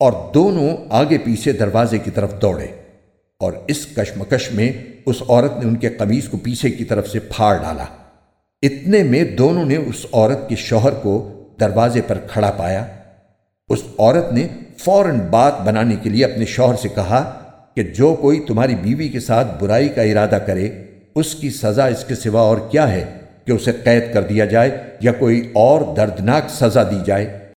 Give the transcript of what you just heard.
اور دونوں آگے پیچھے دروازے کی طرف دوڑے اور اس کشمکش میں اس عورت نے ان کے قمیض کو پیچھے کی طرف سے پھاڑ ڈالا۔ اتنے میں دونوں نے اس عورت کے شوہر کو دروازے پر کھڑا پایا۔ اس عورت نے فوراً بات بنانے کے لیے اپنے شوہر سے کہا کہ جو کوئی تمہاری بیوی کے ساتھ برائی کا ارادہ کرے، اس کی سزا اس کے سوا اور کیا ہے کہ اسے قید کر دیا جائے یا کوئی اور دردناک سزا دی جائے؟